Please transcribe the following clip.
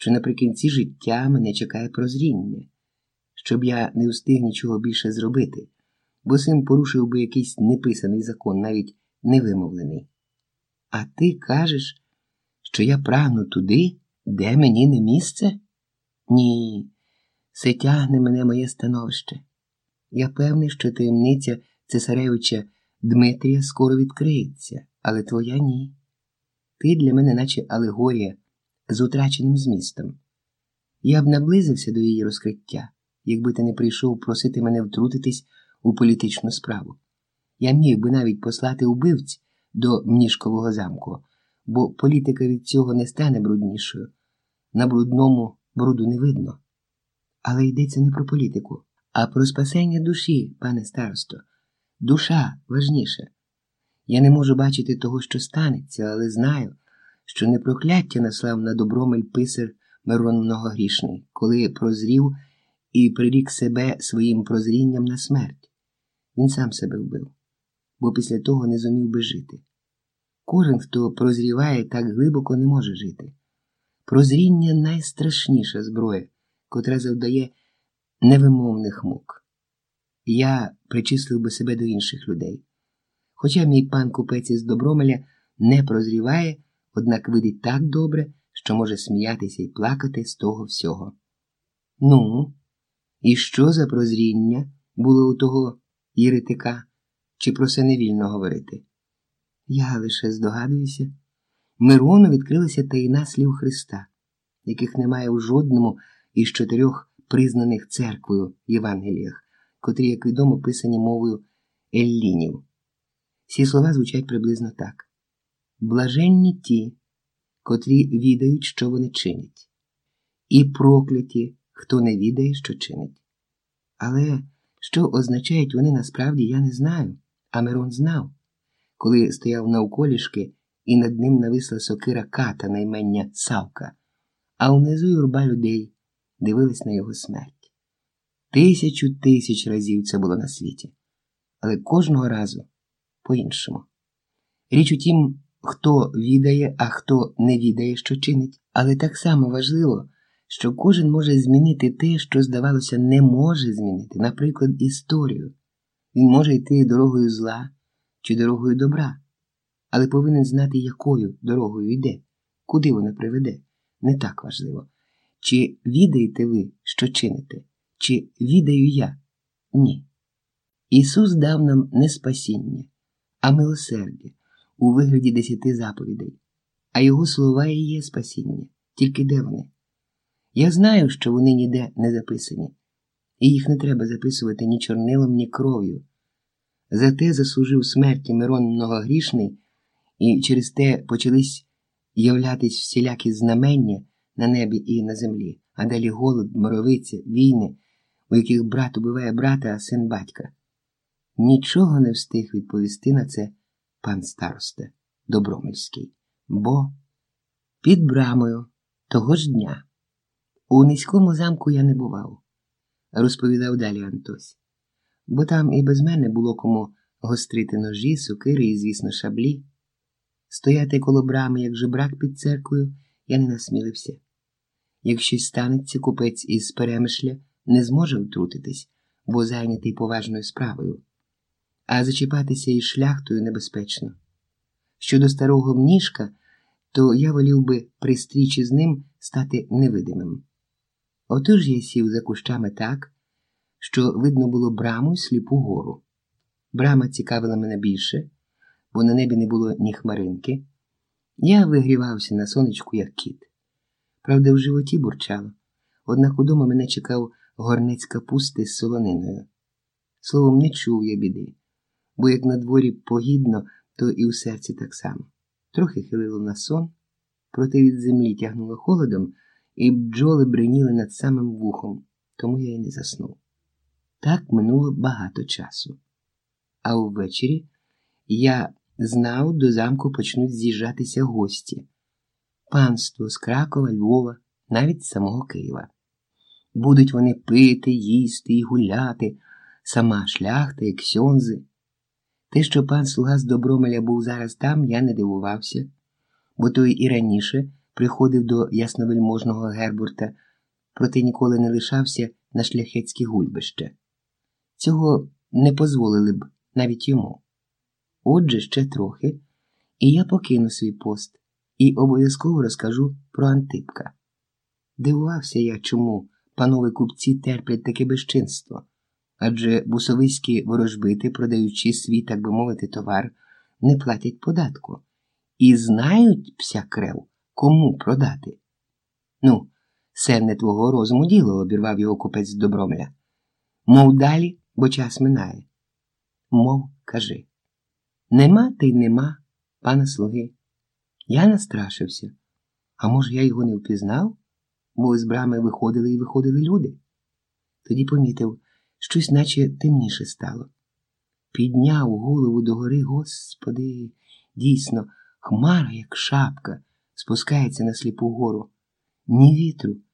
що наприкінці життя мене чекає прозріння, щоб я не встиг нічого більше зробити, бо сим порушив би якийсь неписаний закон, навіть невимовлений. А ти кажеш, що я прагну туди, де мені не місце? Ні, це тягне мене моє становище. Я певний, що таємниця цесаревича Дмитрія скоро відкриється, але твоя ні. Ти для мене, наче алегорія з утраченим змістом. Я б наблизився до її розкриття, якби ти не прийшов просити мене втрутитись у політичну справу. Я міг би навіть послати убивць до Мніжкового замку, бо політика від цього не стане бруднішою. На брудному бруду не видно. Але йдеться не про політику, а про спасення душі, пане старосто. Душа важніше. Я не можу бачити того, що станеться, але знаю, що не прокляття наслав на добромель писар Мирон Многогрішний, коли прозрів і прирік себе своїм прозрінням на смерть. Він сам себе вбив, бо після того не зумів би жити. Кожен, хто прозріває так глибоко, не може жити. Прозріння найстрашніша зброя, котра завдає невимовних мук. Я причислив би себе до інших людей. Хоча мій пан купець із Добромеля не прозріває, однак видить так добре, що може сміятися і плакати з того всього. Ну, і що за прозріння було у того єретика, чи про це невільно говорити? Я лише здогадуюся. Мирону відкрилася таїна слів Христа, яких немає у жодному із чотирьох признаних церквою Євангеліях, котрі, як відомо, писані мовою Еллінів. Ці слова звучать приблизно так: блаженні ті, котрі відають, що вони чинять, і прокляті, хто не відає, що чинить. Але що означають вони насправді, я не знаю, а Мирон знав, коли стояв навколішки, і над ним нависла сокира ката на імення Савка, а внизу юрба людей дивились на його смерть. Тисячу тисяч разів це було на світі, але кожного разу по-іншому. Річ у тім, хто відає, а хто не відає, що чинить, але так само важливо, що кожен може змінити те, що, здавалося, не може змінити, наприклад, історію. Він може йти дорогою зла чи дорогою добра, але повинен знати, якою дорогою йде, куди вона приведе. Не так важливо. Чи відаєте ви, що чините, чи відаю я? Ні. Ісус дав нам не спасіння, а милосердя у вигляді десяти заповідей, а Його слова і є спасіння, тільки де вони? Я знаю, що вони ніде не записані, і їх не треба записувати ні чорнилом, ні кров'ю. Зате заслужив смерті Мирон многогрішний, і через те почались являтись всілякі знамення на небі і на землі, а далі голод, моровиця, війни, у яких брат убиває брата, а син батька. Нічого не встиг відповісти на це пан староста Добромельський, бо під брамою того ж дня у низькому замку я не бував, розповідав далі Антось, бо там і без мене було кому гострити ножі, сокири і, звісно, шаблі. Стояти коло брами, як жебрак під церквою, я не насмілився. Як щось станеться, купець із перемишля не зможе втрутитись, бо зайнятий поважною справою, а зачіпатися із шляхтою небезпечно. Щодо старого мніжка, то я волів би при стрічі з ним стати невидимим. Отож я сів за кущами так, що видно було браму й сліпу гору. Брама цікавила мене більше, бо на небі не було ні хмаринки. Я вигрівався на сонечку, як кіт. Правда, в животі бурчало, однак удома мене чекав горнець капусти з солониною. Словом, не чув я біди, бо як на дворі погідно, то і у серці так само. Трохи хилило на сон, проте від землі тягнуло холодом, і бджоли бриніли над самим вухом, тому я й не заснув. Так минуло багато часу. А ввечері я знав, до замку почнуть з'їжджатися гості панство з Кракова, Львова, навіть з самого Києва. Будуть вони пити, їсти і гуляти, сама шляхта і ксьонзи. Те, що пан слуга з Добромеля був зараз там, я не дивувався, бо той і раніше приходив до ясновельможного Гербурта, проте ніколи не лишався на шляхетське гульбище. Цього не дозволили б навіть йому. Отже, ще трохи, і я покину свій пост і обов'язково розкажу про Антипка. Дивувався я, чому панове купці терплять таке безчинство, адже бусовиські ворожбити, продаючи свій, так би мовити, товар, не платять податку і знають вся крев, кому продати. Ну, це не твого розуму діло, обірвав його купець Добромля. Мов далі, бо час минає. Мов, кажи. Нема та й нема, пана слуги. Я настрашився. А може, я його не впізнав, бо з брами виходили і виходили люди. Тоді помітив, щось наче темніше стало. Підняв голову догори, господи, дійсно, хмара, як шапка, спускається на сліпу гору. Ні вітру,